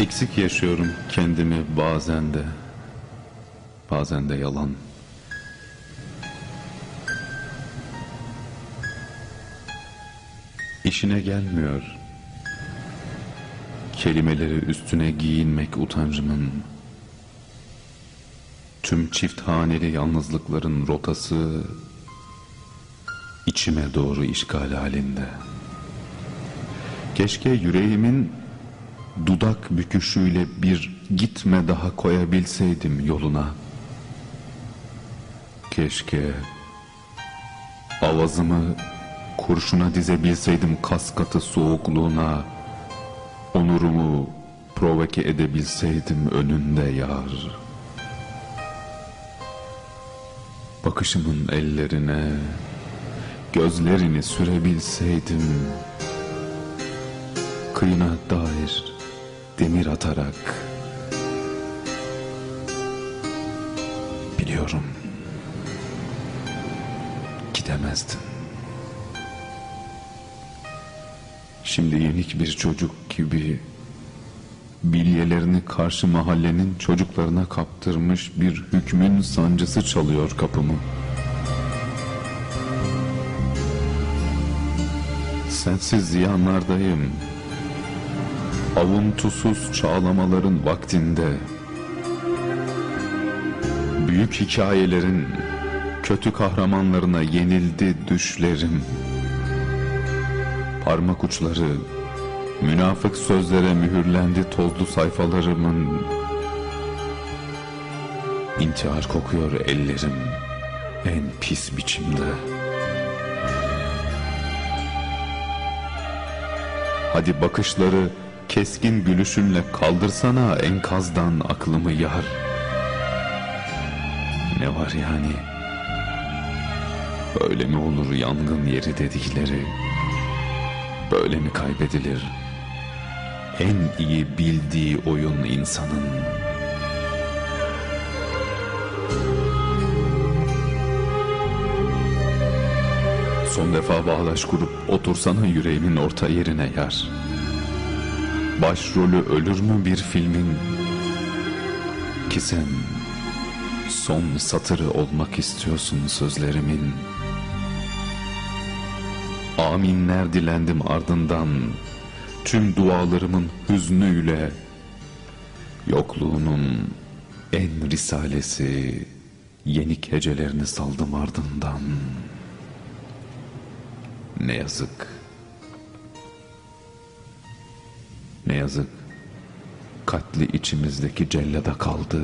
Eksik yaşıyorum kendimi bazen de. Bazen de yalan. İşine gelmiyor. Kelimeleri üstüne giyinmek utancımın. Tüm çift haneli yalnızlıkların rotası içime doğru işgal halinde. Keşke yüreğimin dudak büküşüyle bir gitme daha koyabilseydim yoluna. Keşke avazımı kurşuna dizebilseydim kas katı soğukluğuna. Onurumu provoke edebilseydim önünde yar. Bakışımın ellerine gözlerini sürebilseydim kıyına dair demir atarak biliyorum gidemezdim. Şimdi yenik bir çocuk gibi bilyelerini karşı mahallenin çocuklarına kaptırmış bir hükmün sancısı çalıyor kapımı. Sensiz ziyanlardayım. Avuntusuz çağlamaların vaktinde. Büyük hikayelerin kötü kahramanlarına yenildi düşlerim. Parmak uçları münafık sözlere mühürlendi tozlu sayfalarımın. İntihar kokuyor ellerim en pis biçimde. Hadi bakışları keskin gülüşünle kaldırsana enkazdan aklımı yar. Ne var yani? Böyle mi olur yangın yeri dedikleri? Böyle mi kaybedilir? En iyi bildiği oyun insanın. Son defa bağlaş kurup otursana yüreğimin orta yerine yar. Başrolü ölür mü bir filmin? Ki sen son satırı olmak istiyorsun sözlerimin. Aminler dilendim ardından tüm dualarımın hüznüyle yokluğunun en risalesi yenik hecelerini saldım ardından. Ne yazık. Ne yazık. Katli içimizdeki cellada kaldı.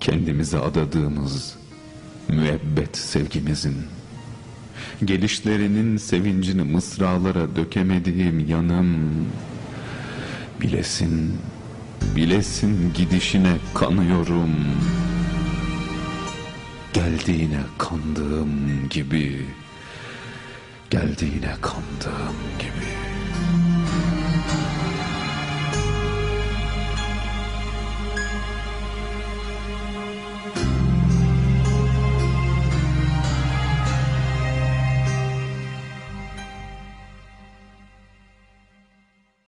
Kendimize adadığımız müebbet sevgimizin. Gelişlerinin sevincini mısralara dökemediğim yanım. Bilesin, bilesin gidişine kanıyorum. Geldiğine kandığım gibi geldiğine kandığım gibi.